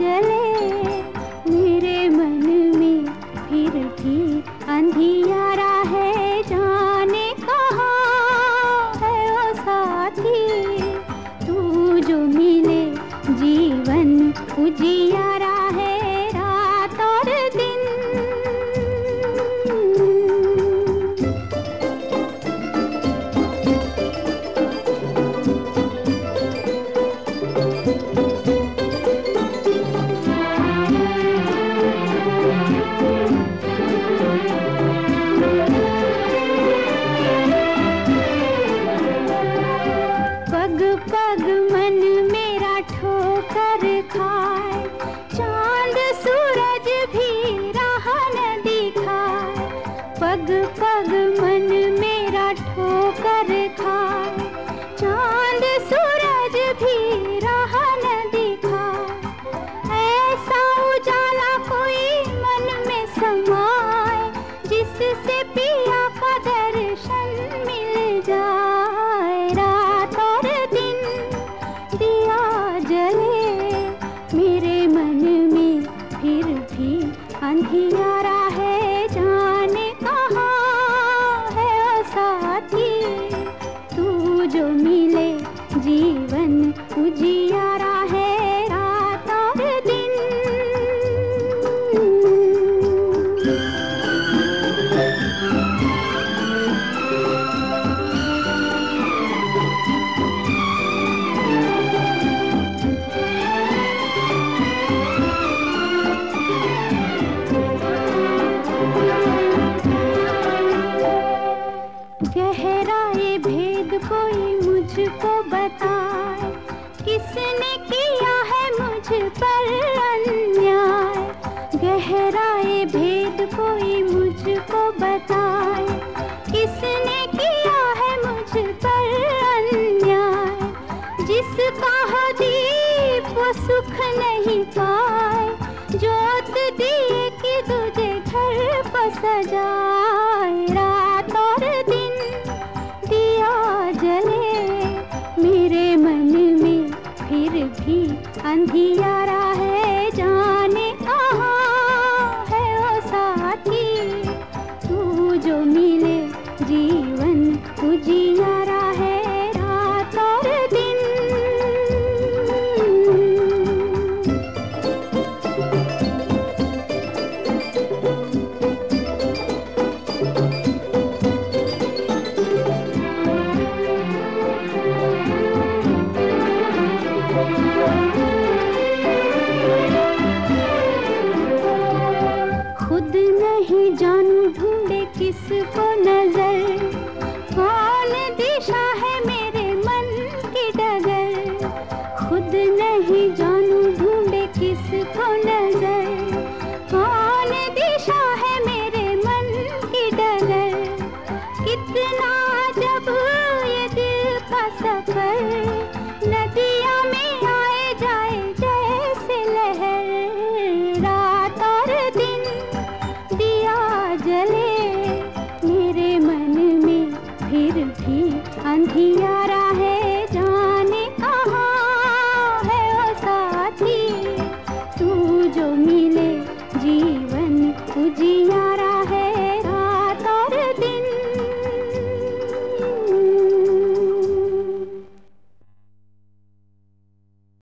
जले खाए। चाँद सूरज भी राह न पग पग मन मेरा ठो मुझको बताए, किसने किया है मुझ पर अन्याय? गहराए भेद कोई मुझको बताए, किसने किया है मुझ पर अन्याय? जिसका हो दीप वो सुख नहीं पाए जोत दिए कि तुझे घर पर सजाए। अंधियारा है, जाने कहाँ है ओ साथी तू जो मिले जीवन उजियारा है रात और दिन